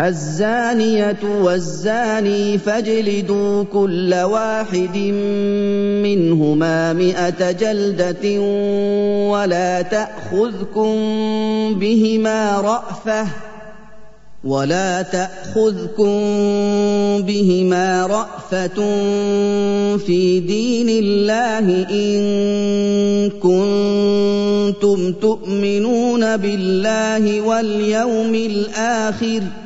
الزانية والزاني فاجلدوا كل واحد منهما مئة جلدة ولا تأخذكم بهما رأفة ولا تأخذكم بهما رأفة في دين الله إن كنتم تؤمنون بالله واليوم الآخر ۖ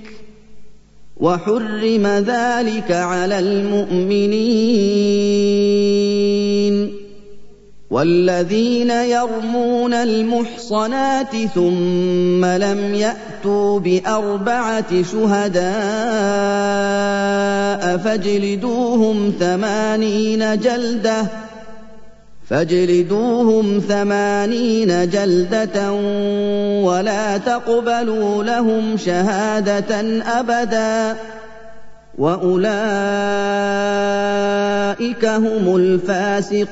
وحرم ذلك على المؤمنين والذين يرمون المحصنات ثم لم يأتوا بأربعة شهداء فاجلدوهم ثمانين جلدة فاجلدوهم ثمانين جلدة ولا تقبلوا لهم شهادة أبدا. وأولئك هم الفاسقون.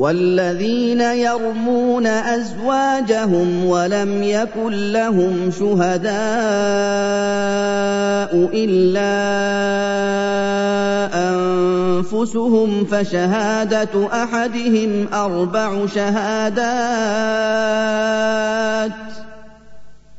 والذين يرمون أزواجهم ولم يكن لهم شهداء إلا أنفسهم فشهادة أحدهم أربع شهادات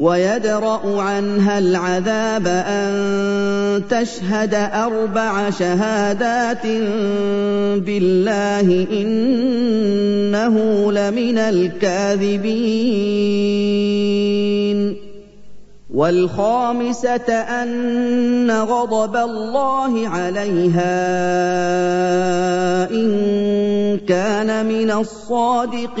ويدرأ عنها العذاب أن تشهد أربع شهادات بالله إنه لمن الكاذبين. والخامسة أن غضب الله عليها إن كان من الصادقين.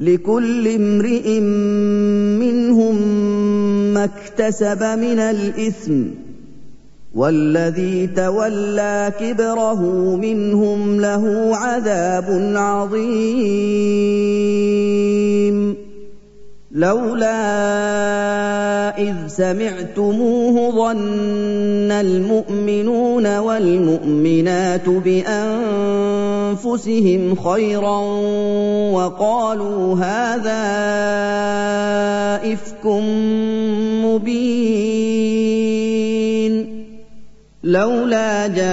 لكل امرئ منهم ما اكتسب من الإثم والذي تولى كبره منهم له عذاب عظيم. لولا إذ سمعتموه ظن المؤمنون والمؤمنات بأنفسهم خيرا وقالوا هذا إفك مبين لولا جاءوا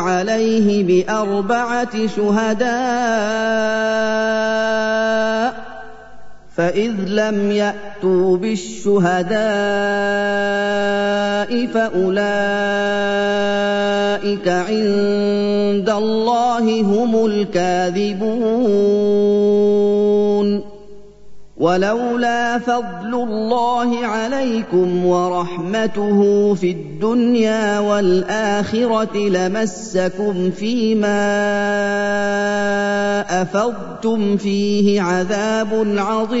عليه بأربعة شهداء فإذ لم يأتوا بالشهداء فأولئك عند الله هم الكاذبون. ولولا فضل الله عليكم ورحمته في الدنيا والآخرة لمسكم فيما أفضتم فيه عذاب عظيم.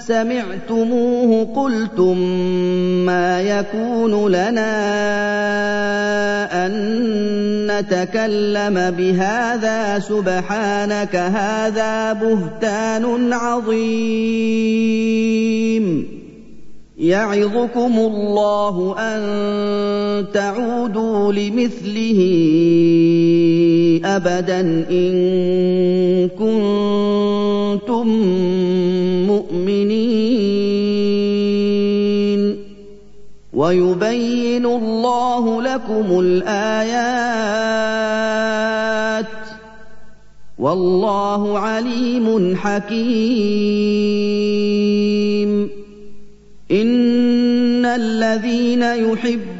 سَمِعْتُمُوهُ قُلْتُم مَّا يَكُونُ لَنَا أَن نَّتَكَلَّمَ بِهَٰذَا سُبْحَانَكَ هَٰذَا بُهْتَانٌ عَظِيمٌ. يَعِظُكُمُ اللَّهُ أَن تَعُودُوا لِمِثْلِهِ أَبَدًا إِن كُنتُم مُّؤْمِنِينَ. وَيُبَيِّنُ اللَّهُ لَكُمُ الْآيَاتِ ۚ. وَاللَّهُ عَلِيمٌ حَكِيمٌ. إِنَّ الَّذِينَ يُحِبُّونَ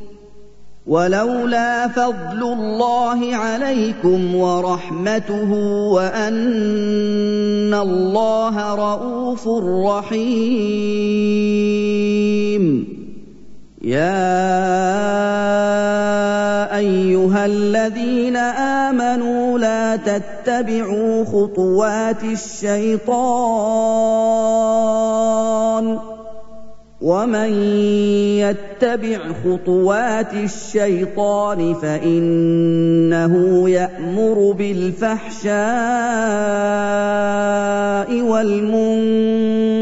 ولولا فضل الله عليكم ورحمته وأن الله رءوف رحيم. يا أيها الذين آمنوا لا تتبعوا خطوات الشيطان. ومن يتبع خطوات الشيطان فانه يامر بالفحشاء والمنكر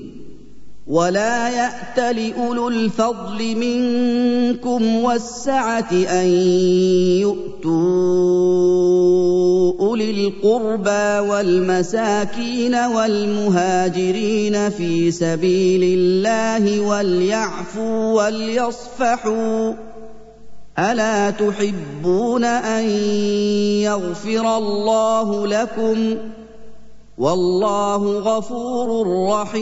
ولا يات لاولو الفضل منكم والسعه ان يؤتوا اولي القربى والمساكين والمهاجرين في سبيل الله وليعفوا وليصفحوا الا تحبون ان يغفر الله لكم والله غفور رحيم.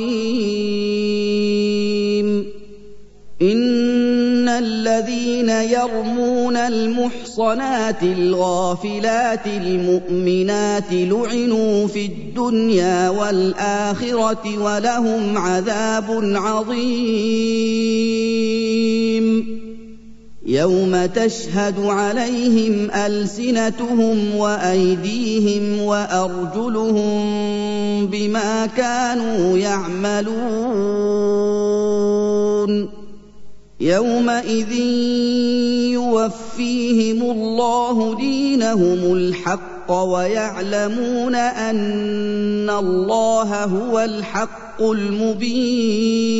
إن الذين يرمون المحصنات الغافلات المؤمنات لعنوا في الدنيا والآخرة ولهم عذاب عظيم. يوم تشهد عليهم السنتهم وايديهم وارجلهم بما كانوا يعملون يومئذ يوفيهم الله دينهم الحق ويعلمون ان الله هو الحق المبين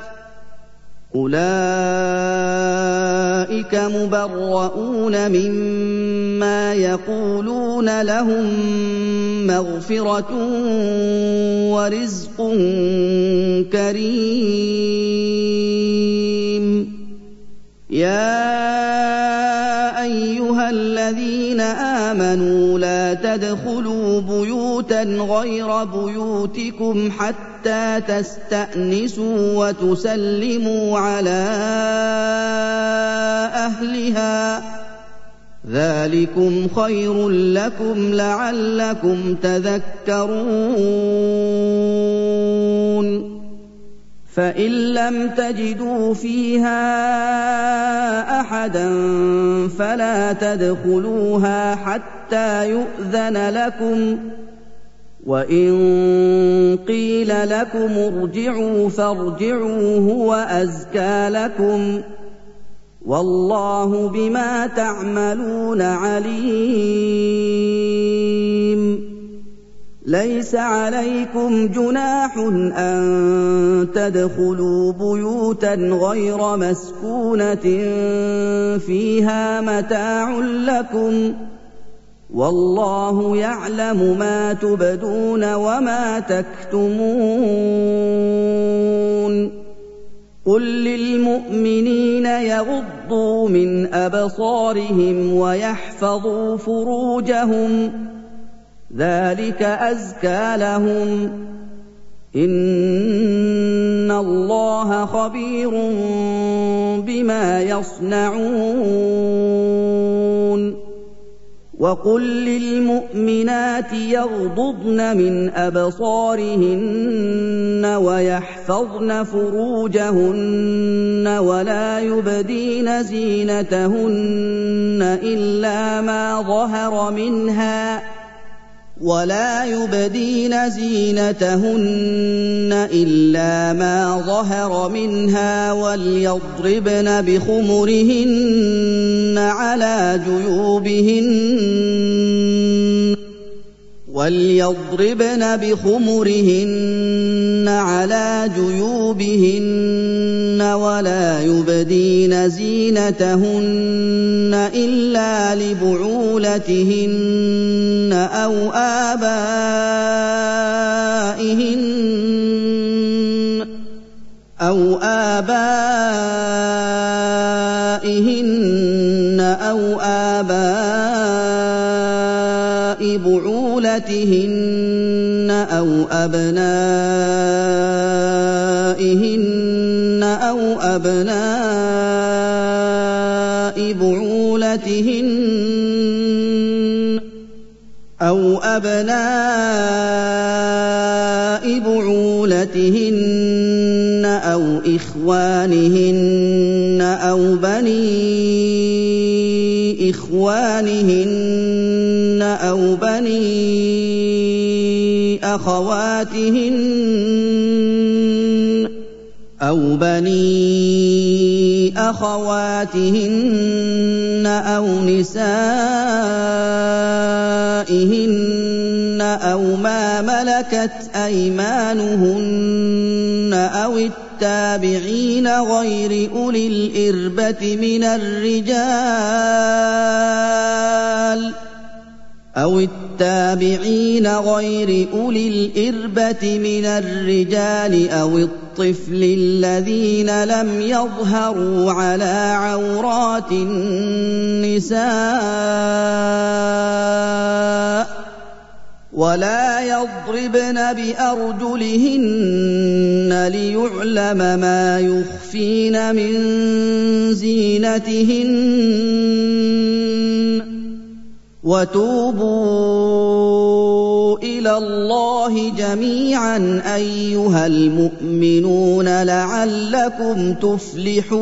أُولَٰئِكَ مُبَرَّءُونَ مِمَّا يَقُولُونَ لَهُم مَّغْفِرَةٌ وَرِزْقٌ كَرِيمٌ. يَا أَيُّهَا الَّذِينَ آمَنُوا لَا تَدْخُلُوا بُيُوتًا غَيْرَ بُيُوتِكُمْ حَتَّىٰ تَسْتَأْنِسُوا وَتُسَلِّمُوا عَلَىٰ أَهْلِهَا ۚ. ذَٰلِكُمْ خَيْرٌ لَّكُمْ لَعَلَّكُمْ تَذَكَّرُونَ. فَإِن لَّمْ تَجِدُوا فِيهَا أَحَدًا فَلَا تَدْخُلُوهَا حَتَّىٰ يُؤْذَنَ لَكُمْ ۖ. وَإِن قِيلَ لَكُمُ ارْجِعُوا فَارْجِعُوا هُوَ أَزْكَىٰ لَكُمْ ۚ وَاللَّهُ بِمَا تَعْمَلُونَ عَلِيمٌ. لَيْسَ عَلَيْكُمْ جُنَاحٌ أَن تَدْخُلُوا بُيُوتًا غَيْرَ مَسْكُونَةٍ فِيهَا مَتَاعٌ لَّكُمْ ۚ وَاللَّهُ يَعْلَمُ مَا تُبْدُونَ وَمَا تَكْتُمُونَ. قُل لِّلْمُؤْمِنِينَ يَغُضُّوا مِنْ أَبْصَارِهِمْ وَيَحْفَظُوا فُرُوجَهُمْ ۚ. ذَٰلِكَ أَزْكَىٰ لَهُمْ ۗ. إِنَّ اللَّهَ خَبِيرٌ بِمَا يَصْنَعُونَ. وَقُل لِّلْمُؤْمِنَاتِ يَغْضُضْنَ مِنْ أَبْصَارِهِنَّ وَيَحْفَظْنَ فُرُوجَهُنَّ وَلَا يُبْدِينَ زِينَتَهُنَّ إِلَّا مَا ظَهَرَ مِنْهَا ۖ ولا يبدين زينتهن إلا ما ظهر منها وليضربن بخمرهن على جيوبهن. وليضربن بخمرهن على جيوبهن ولا يبدين زينتهن إلا لبعولتهن أو آبائهن أو آبائهن بعولتهن أو أبنائهن أو أبناء بعولتهن أو أبناء بعولتهن أو إخوانهن أو بني إخوانهن أو بني أخواتهن أو بني أخواتهن أو نسائهن أو ما ملكت أيمانهن أو التابعين غير أولي الإربة من الرجال أو التابعين غير أولي الإربة من الرجال أو الطفل الذين لم يظهروا على عورات النساء ولا يضربن بأرجلهن ليعلم ما يخفين من زينتهن وَتُوبُوا إِلَى اللَّهِ جَمِيعًا أَيُّهَا الْمُؤْمِنُونَ لَعَلَّكُمْ تُفْلِحُونَ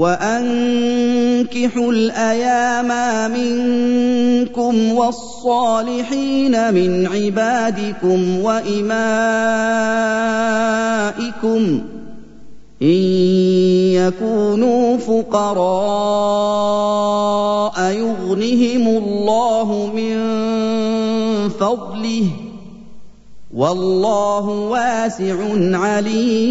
وَأَنكِحُوا الْأَيَامَ مِنكُمْ وَالصَّالِحِينَ مِنْ عِبَادِكُمْ وَإِمَائِكُمْ إِن يَكُونُوا فُقَرَاءَ يُغْنِهِمُ اللَّهُ مِن فَضْلِهِ ۗ والله واسع عليم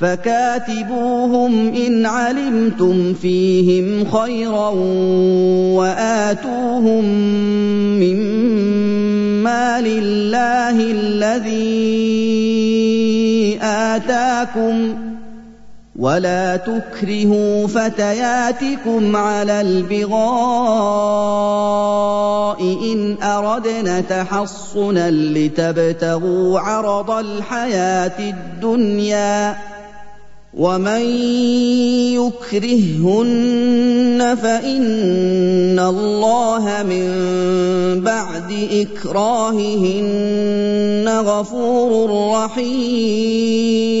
فكاتبوهم إن علمتم فيهم خيرا وآتوهم مما لله الذي آتاكم ولا تكرهوا فتياتكم على البغاء إن اردنا تحصنا لتبتغوا عرض الحياة الدنيا ومن يكرههن فان الله من بعد اكراههن غفور رحيم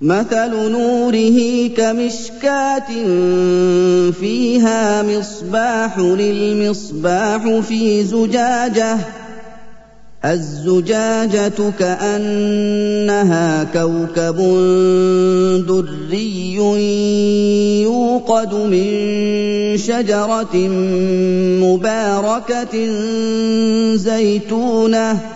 مَثَلُ نُورِهِ كَمِشْكَاةٍ فِيهَا مِصْبَاحٌ الْمِصْبَاحُ فِي زُجَاجَةٍ الزُّجَاجَةُ كَأَنَّهَا كَوْكَبٌ دُرِّيٌّ يُوقَدُ مِن شَجَرَةٍ مُّبَارَكَةٍ زَيْتُونَةٍ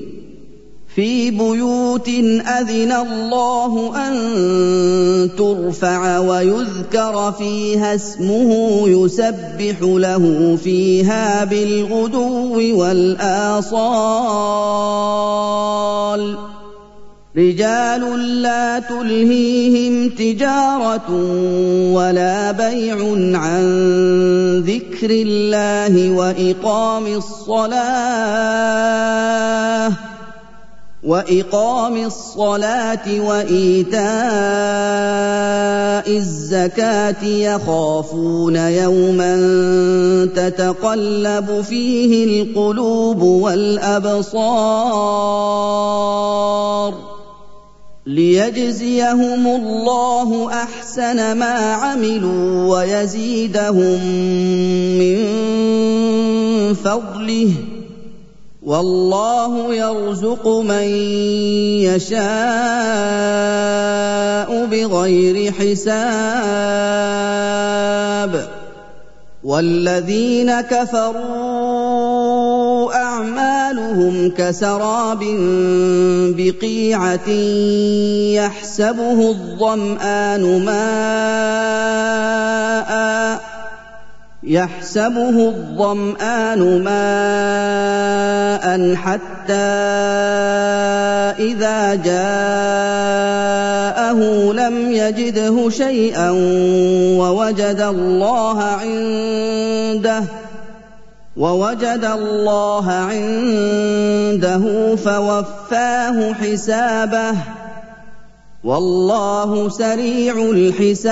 في بيوت أذن الله أن ترفع ويذكر فيها اسمه يسبح له فيها بالغدو والآصال. رجال لا تلهيهم تجارة ولا بيع عن ذكر الله وإقام الصلاة. وإقام الصلاة وإيتاء الزكاة يخافون يوما تتقلب فيه القلوب والأبصار ليجزيهم الله أحسن ما عملوا ويزيدهم من فضله والله يرزق من يشاء بغير حساب. والذين كفروا أعمالهم كسراب بقيعة يحسبه الظمآن ماء يحسبه الظمآن ماء حتى إذا جاءه لم يجده شيئا ووجد الله عنده ووجد الله عنده فوفاه حسابه والله سريع الحساب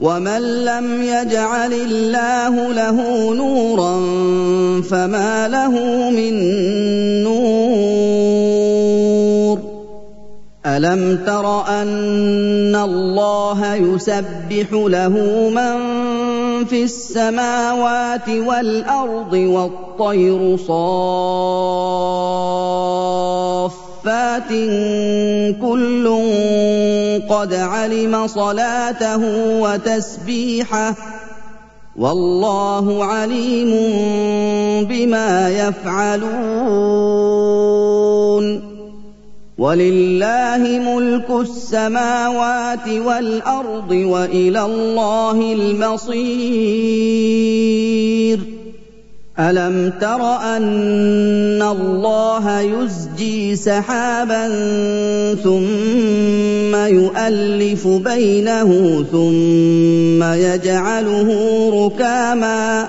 وَمَن لَّمْ يَجْعَلِ اللَّهُ لَهُ نُورًا فَمَا لَهُ مِن نُّورٍ أَلَمْ تَرَ أَنَّ اللَّهَ يُسَبِّحُ لَهُ مَن فِي السَّمَاوَاتِ وَالْأَرْضِ وَالطَّيْرُ صَافَّاتٍ كُلٌّ قَدْ عَلِمَ صَلَاتَهُ وَتَسْبِيحَهُ ۗ وَاللَّهُ عَلِيمٌ بِمَا يَفْعَلُونَ وَلِلَّهِ مُلْكُ السَّمَاوَاتِ وَالْأَرْضِ وَإِلَى اللَّهِ الْمَصِيرُ أَلَمْ تَرَ أَنَّ اللَّهَ يُزْجِي سَحَابًا ثُمَّ يُؤَلِّفُ بَيْنَهُ ثُمَّ يَجْعَلُهُ رُكَامًا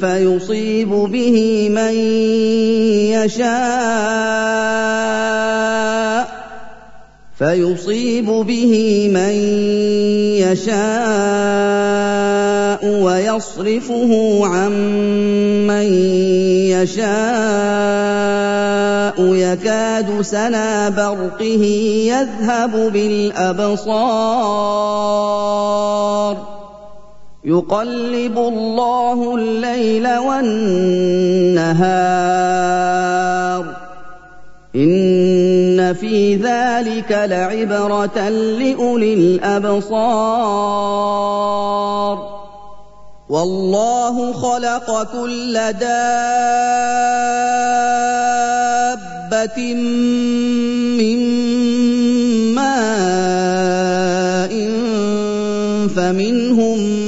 فَيُصِيبُ بِهِ مَن يَشَاءُ فيصيب به من يشاء ويصرفه عن من يشاء يكاد سنا برقه يذهب بالأبصار يقلب الله الليل والنهار. إن في ذلك لعبرة لأولي الأبصار. والله خلق كل دابة من ماء فمنهم من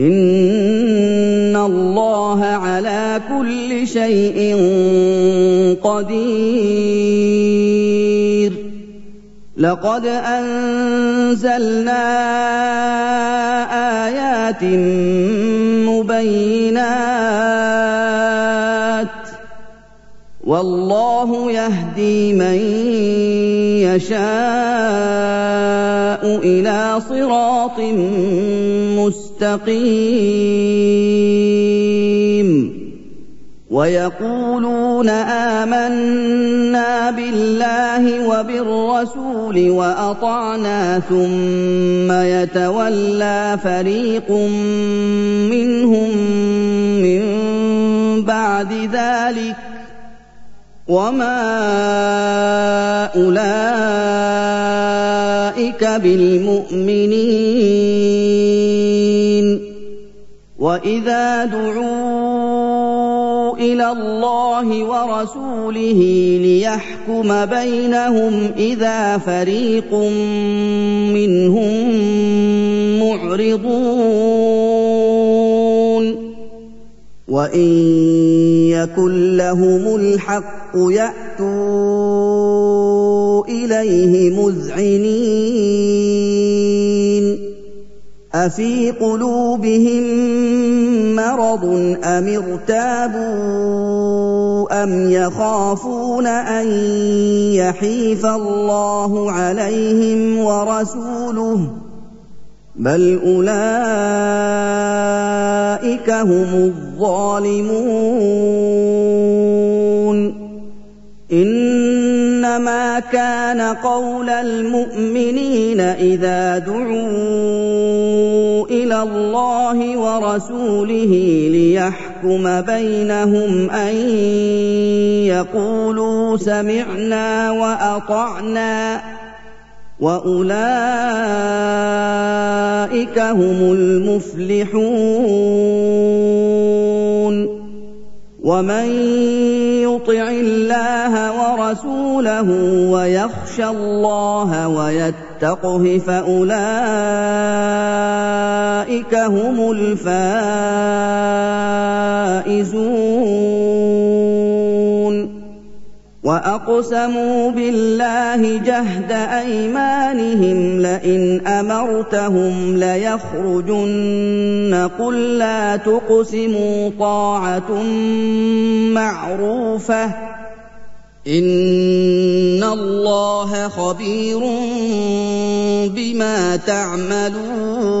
إِنَّ اللَّهَ عَلَىٰ كُلِّ شَيْءٍ قَدِيرٌ لَقَدْ أَنزَلْنَا آيَاتٍ مُّبَيِّنَاتٍ ۚ وَاللَّهُ يَهْدِي مَن يَشَاءُ إِلَىٰ صِرَاطٍ مُّسْتَقِيمٍ. وَيَقُولُونَ آمَنَّا بِاللَّهِ وَبِالرَّسُولِ وَأَطَعْنَا ثُمَّ يَتَوَلَّىٰ فَرِيقٌ مِّنْهُم مِّن بَعْدِ ذَٰلِكَ وَمَا أُولَٰئِكَ بِالْمُؤْمِنِينَ وَإِذَا دُعُوا إِلَى اللَّهِ وَرَسُولِهِ لِيَحْكُمَ بَيْنَهُمْ إِذَا فَرِيقٌ مِّنْهُم مُّعْرِضُونَ وَإِن يَكُن لَّهُمُ الْحَقُّ يَأْتُوا اليه مذعنين افي قلوبهم مرض ام ارتابوا ام يخافون ان يحيف الله عليهم ورسوله بل اولئك هم الظالمون انما كان قول المؤمنين اذا دعوا إلى الله ورسوله ليحكم بينهم ان يقولوا سمعنا واطعنا واولئك هم المفلحون ومن يطع الله ورسوله ويخشى الله ويتقه فاولئك هم الفائزون واقسموا بالله جهد ايمانهم لئن امرتهم ليخرجن قل لا تقسموا طاعه معروفه ان الله خبير بما تعملون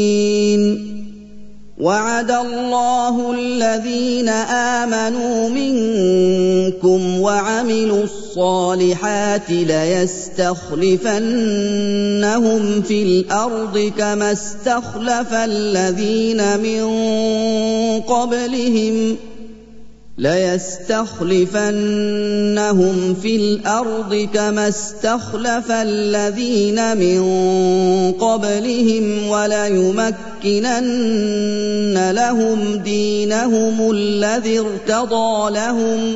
وعد الله الذين آمنوا منكم وعملوا الصالحات ليستخلفنهم في الأرض كما استخلف الذين من قبلهم ليستخلفنهم في الأرض كما استخلف الذين من قبلهم وليمكنن لهم دينهم الذي ارتضى لهم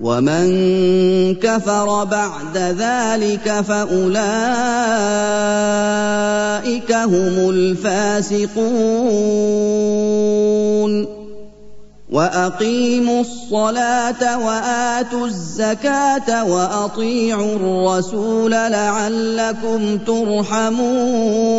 ومن كفر بعد ذلك فاولئك هم الفاسقون واقيموا الصلاه واتوا الزكاه واطيعوا الرسول لعلكم ترحمون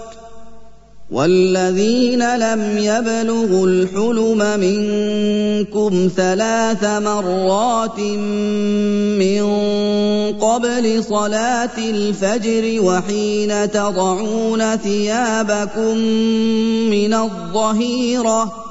والذين لم يبلغوا الحلم منكم ثلاث مرات من قبل صلاة الفجر وحين تضعون ثيابكم من الظهيرة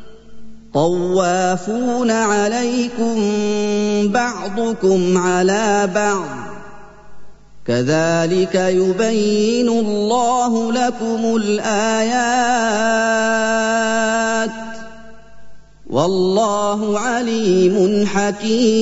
طوافون عليكم بعضكم على بعض. كذلك يبين الله لكم الآيات. والله عليم حكيم.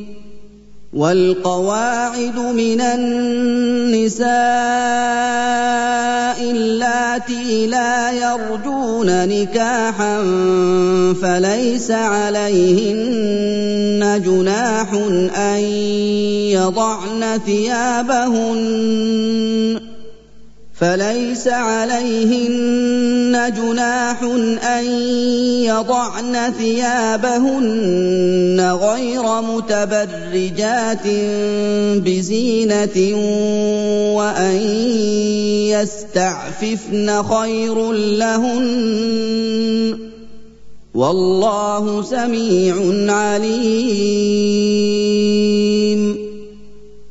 والقواعد من النساء اللاتي لا يرجون نكاحا فليس عليهن جناح أن يضعن ثيابهن. فليس عليهن جناح أن يضعن ثيابهن غير متبرجات بزينة وأن يستعففن خير لهن والله سميع عليم.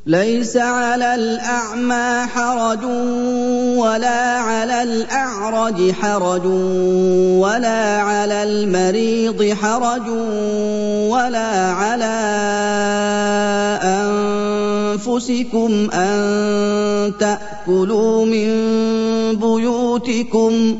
ليس على الأعمى حرج ولا على الأعرج حرج ولا على المريض حرج ولا على أنفسكم أن تأكلوا من بيوتكم.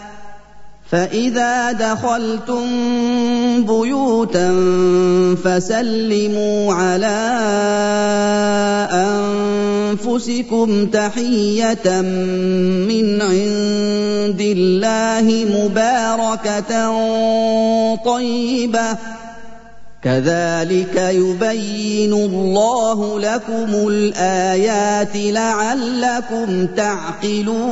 فإذا دخلتم بيوتا فسلموا على أنفسكم تحية من عند الله مباركة طيبة. كذلك يبين الله لكم الآيات لعلكم تعقلون.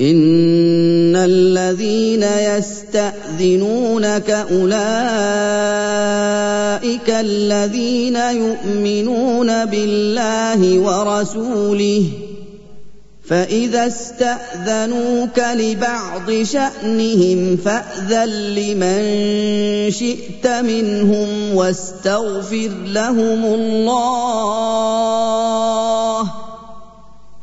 ان الذين يستاذنونك اولئك الذين يؤمنون بالله ورسوله فاذا استاذنوك لبعض شانهم فاذن لمن شئت منهم واستغفر لهم الله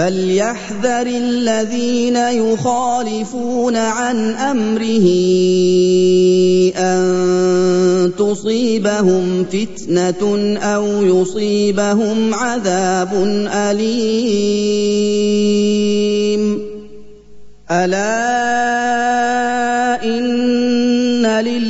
فليحذر الذين يخالفون عن أمره أن تصيبهم فتنة أو يصيبهم عذاب أليم. ألا إن لله